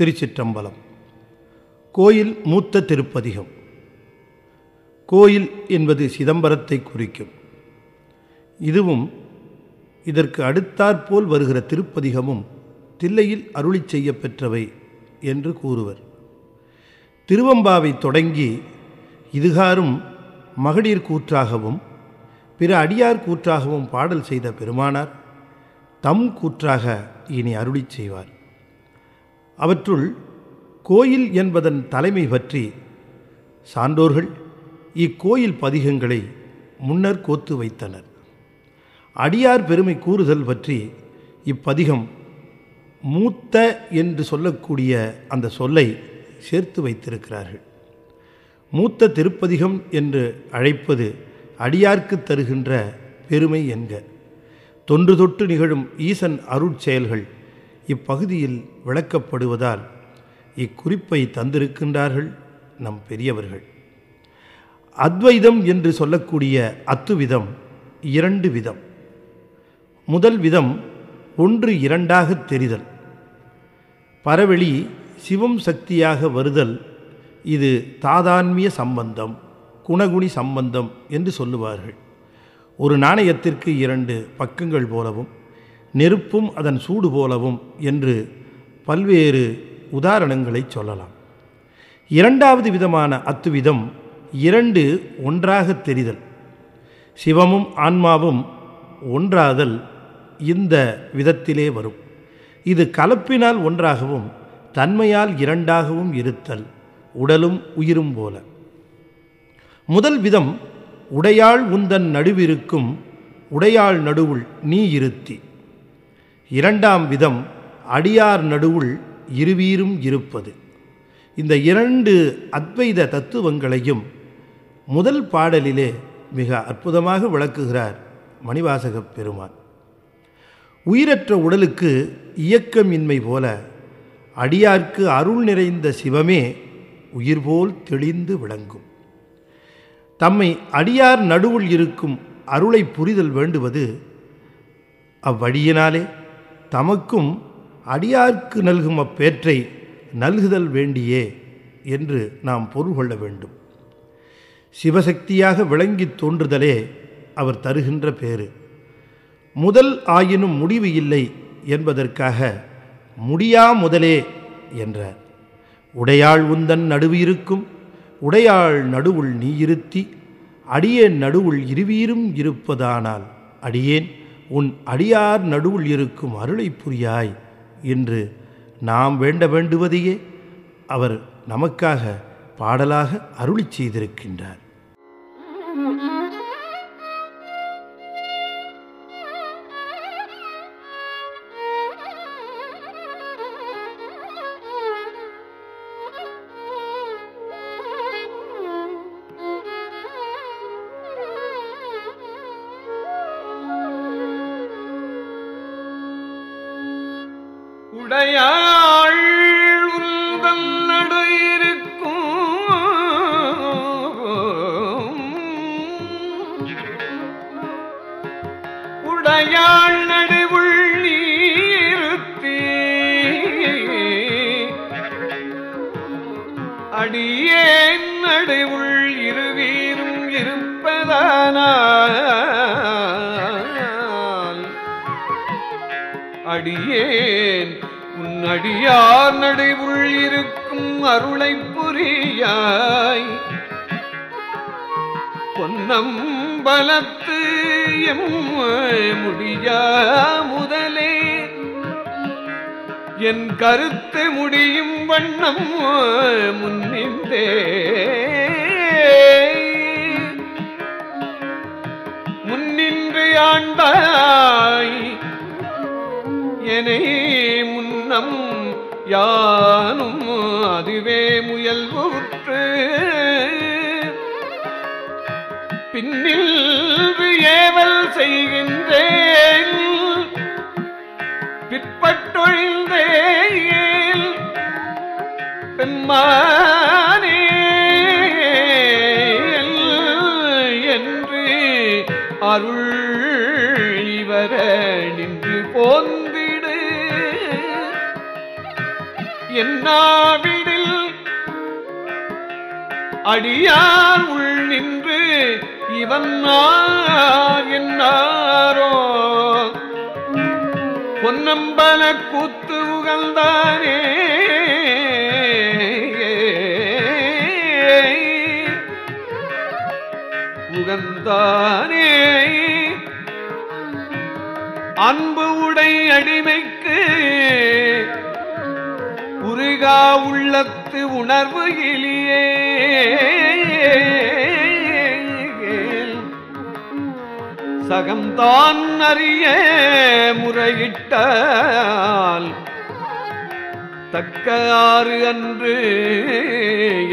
திருச்சிற்றம்பலம். கோயில் மூத்த திருப்பதிகம். கோயில் என்பது சிதம்பரத்தை குறிக்கும். இதுவும் இதற்கு அடுத்தாற்போல் வருகிற திருப்பதிகமும் தில்லையில் அருளிச் செய்ய பெற்றவை என்று கூறுவர். திருவம்பாவை தொடங்கி இதுகாரும் மகளிர் கூற்றாகவும் பிற அடியார் கூற்றாகவும் பாடல் செய்த பெருமானார் தம் கூற்றாக இனி அருளிச் செய்வார். அவற்றுள் கோயில் என்பதன் தலைமை பற்றி சான்றோர்கள் இக்கோயில் பதிகங்களை முன்னர் கோத்து வைத்தனர். அடியார் பெருமை கூறுதல் பற்றி இப்பதிகம் மூத்த என்று சொல்லக்கூடிய அந்த சொல்லை சேர்த்து வைத்திருக்கிறார்கள். மூத்த திருப்பதிகம் என்று அழைப்பது அடியார்க்கு தருகின்ற பெருமை என்க. தொன்று தொட்டு நிகழும் ஈசன் அருட்செயல்கள் இப்பகுதியில் விளக்கப்படுவதால் இக்குறிப்பை தந்திருக்கின்றார்கள் நம் பெரியவர்கள். அத்வைதம் என்று சொல்லக்கூடிய அத்துவிதம் இரண்டு விதம். முதல் விதம் ஒன்று இரண்டாக தெரிதல். பரவெளி சிவம் சக்தியாக வருதல் இது தாதான்மிய சம்பந்தம் குணகுணி சம்பந்தம் என்று சொல்லுவார்கள். ஒரு நாணயத்திற்கு இரண்டு பக்கங்கள் போலவும். நெருப்பும் அதன் சூடு போலவும் என்று பல்வேறு உதாரணங்களை சொல்லலாம். இரண்டாவது விதமான அத்துவிதம் இரண்டு ஒன்றாக தெரிதல். சிவமும் ஆன்மாவும் ஒன்றாதல் இந்த விதத்திலே வரும். இது கலப்பினால் ஒன்றாகவும் தன்மையால் இரண்டாகவும் இருத்தல் உடலும் உயிரும் போல. முதல் விதம் உடையாள் உந்தன் நடுவிருக்கும் உடையாள் நடுவுள் நீ இருத்தி. இரண்டாம் விதம் அடியார் நடுவுள் இருவீரும் இருப்பது. இந்த இரண்டு அத்வைத தத்துவங்களையும் முதல் பாடலிலே மிக அற்புதமாக விளக்குகிறார் மணிவாசகப் பெருமான். உயிரற்ற உடலுக்கு இயக்கமின்மை போல அடியார்க்கு அருள் நிறைந்த சிவமே உயிர் போல் தெளிந்து விளங்கும். தம்மை அடியார் நடுவுள் இருக்கும் அருளை புரிதல் வேண்டுவது அவ்வழியினாலே தமக்கும் அடியார்க்கு நல்கும் அப்பேற்றை நல்குதல் வேண்டியே என்று நாம் பொருள் கொள்ள வேண்டும். சிவசக்தியாக விளங்கி தோன்றுதலே அவர் தருகின்ற பேறு. முதல் ஆயினும் முடிவு இல்லை என்பதற்காக முடியா முதலே என்றார். உடையாள் உந்தன் நடுவு இருக்கும் உடையாள் நடுவுள் நீ இருத்தி அடியேன் நடுவுள் இருவீரும் இருப்பதானால் அடியேன் உன் அடியார் நடுவில் இருக்கும் அருளை புரியாய் என்று நாம் வேண்ட வேண்டுவதையே அவர் நமக்காக பாடலாக அருளிச் செய்திருக்கின்றார். உடையாள் உந்தல் நடையிருக்கும். உடையாள் நடுவுள் நீருத்தி. அடியேன் நடுவுள் இருவீரும் இருப்பதானா அடியேன். உன் அடியார் நடுவுள் இருக்கும் அருளை புரியாய். பொன்னம் பலத்து எம் முடியா முதலே. என் கருத்து முடியும் வண்ணம் முன்னின்றே. முன்னின்று ஆண்டாய். எனை முன்னம் யானும் அதுவே முயல்வுற்று. பின்னில் ஏவல் செய்கின்றேன் பிற்பட்டொழிந்தேன் பெம்மானே இவர நின்று அடியார் உள் நின்று இவன் என்னாரோ? பொன்னம்பல கூத்து உகழ்ந்தானே உகந்தானே? அன்பு உடை அடிமைக்கு முருகா உள்ளத்து உணர்வு இலியே சகம்தான் அறிய முறையிட்டால் தக்க ஆறு அன்று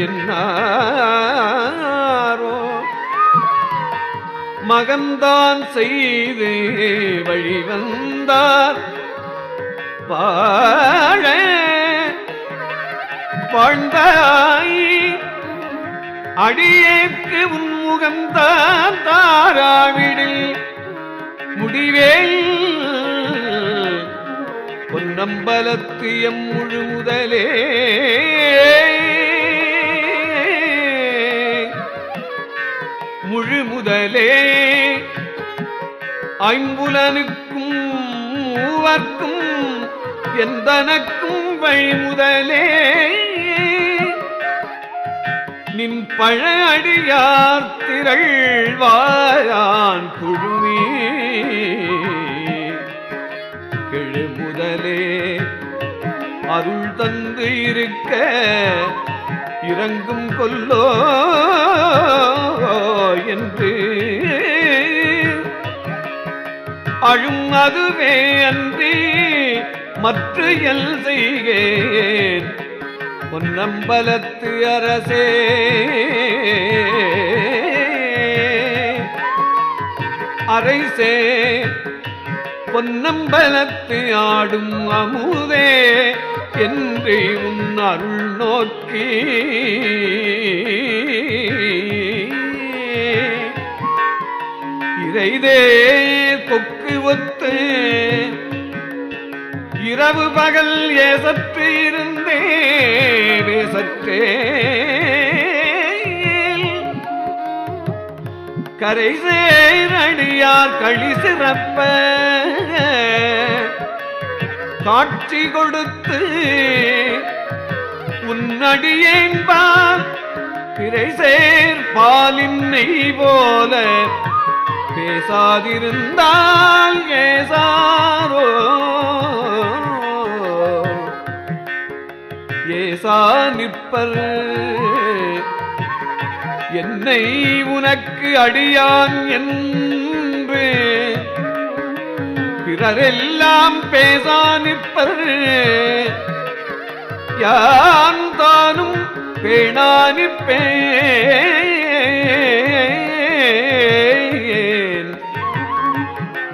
என்னாரோ. மகந்தான் செய்து வழிவந்தார் பாழ பாழ்ந்தாய் அடியேற்கு உன்முகம் தான் தாராவிடில். முடிவேல். பொன்னம்பலத்து எம் முழு முதலே முழு முதலே ஐம்புலனுக்கும் மூவர்க்கும் எந்தனக்கும் வழிமுதலே. நின் பழ அடியார் திரள்வாயான் குழுமே. கெழு முதலே அருள் தந்து இருக்க இறங்கும் கொல்லோ என்று. அழும் அதுவே அன்றி மற்ற எல் செய்கேன். பொன்னம்பலத்து அரசே. அரைசே பொன்னம்பலத்து ஆடும் அமுதே என்று உன் அருள் நோக்கி. இறைதே கொக்கு ஒத்து இரவு பகல் ஏசற்று இருந்தே சற்றே கரை சேரடியார் களி சிறப்ப. காட்சி கொடுத்து உன்னடியேன்பார் திரை சேர் பாலின் நெய் போல பேசாதிருந்தால் ஏசாரோ. பேசா நிற்பர். என்னை உனக்கு அடியான் என்று பிறரெல்லாம் பேசா நிற்பர். யான் தானும் பேணா நிற்பேன்.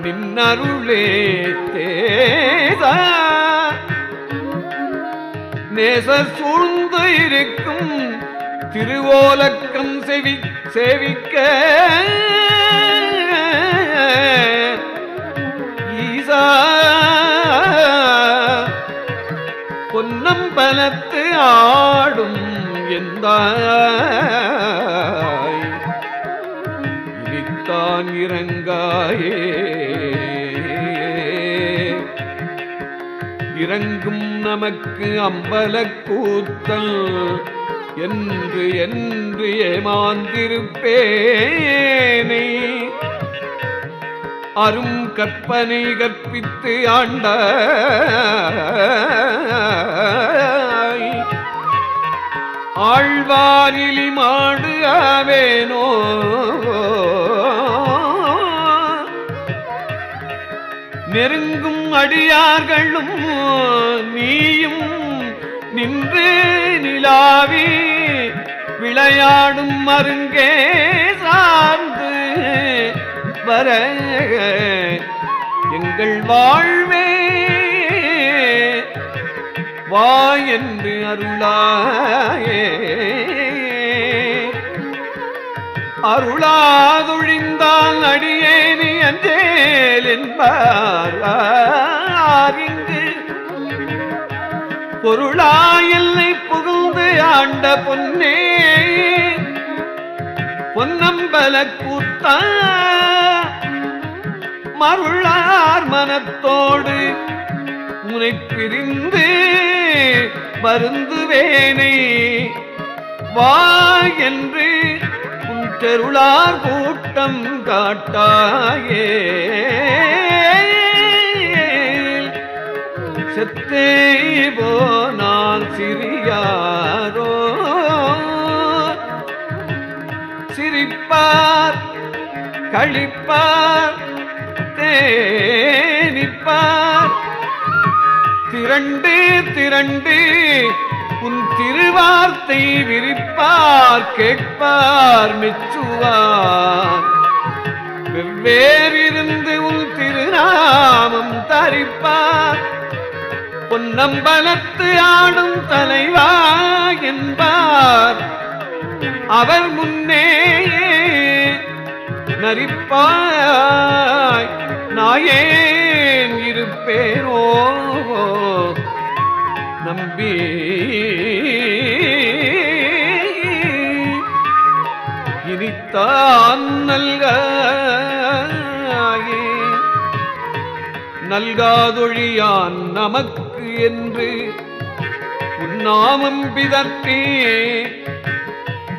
நின்னருளே தேசா நேச சூழ்ந்து இருக்கும் திருவோலக்கம் செவி சேவிக்க. ஈசா பொன்னம்பலத்து ஆடும் எந்த இனித்தான் இறங்காயே. இறங்கும் நமக்கு அம்பலக் கூத்தல். என்று என்று ஏமாந்திருப்பேனை. அரும் கற்பனை கற்பித்து ஆண்ட ஆழ்வாரிலி மாடு ஆவேனோ. நெருங்க அடியார்களும் நீயும் நின்று நிலாவி விளையாடும் மருங்கே சார்ந்து வர எங்கள் வாழ்வே. வா என்று அருளாயே. அருளாதொழிந்தான் அடியேனி அஞ்சேல் பொருளாயில்லை புகுந்து ஆண்ட பொன்னே. பொன்னம்பல கூத்தா மருளார் மனத்தோடு முனை பிரிந்து மருந்துவேனை வா என்று கற்றருளார் கூட்டம் காட்டாயே. செத்தே போனால் சிறியாரோ. சிரிப்பார் கழிப்பார் தேனிப்பார். திரண்டு திரண்டு உன் திருவார்த்தை விரிப்பார் கேட்பார் மிச்சுவார். வெவ்வேறிருந்து உன் திருநாமம் தரிப்பார். பொன்னம்பலத்து ஆடும் தலைவா என்பார். அவர் முன்னே நரிப்பாய் நாயேன் இருப்பேனோ? நம்பி. இனித்தான் நல்க நல்காதொழியான் நமக்கு என்று உன்னாமம் பிதற்றே.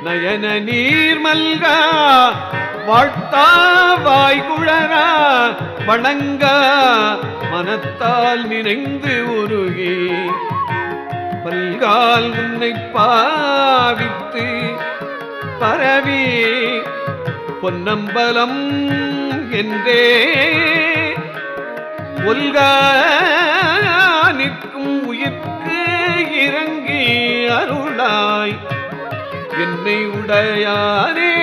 நயன நீர் மல்கா வாழ்த்தா வாய்குழரா வணங்க மனத்தால் நினைந்து உருகி. பல்கால் உன்னை பாவித்து பரவி பொன்னம்பலம் என்றே ஒல்கா நிற்கும் உயிர்க்கு இறங்கி அருளாய். என்னை உடையானே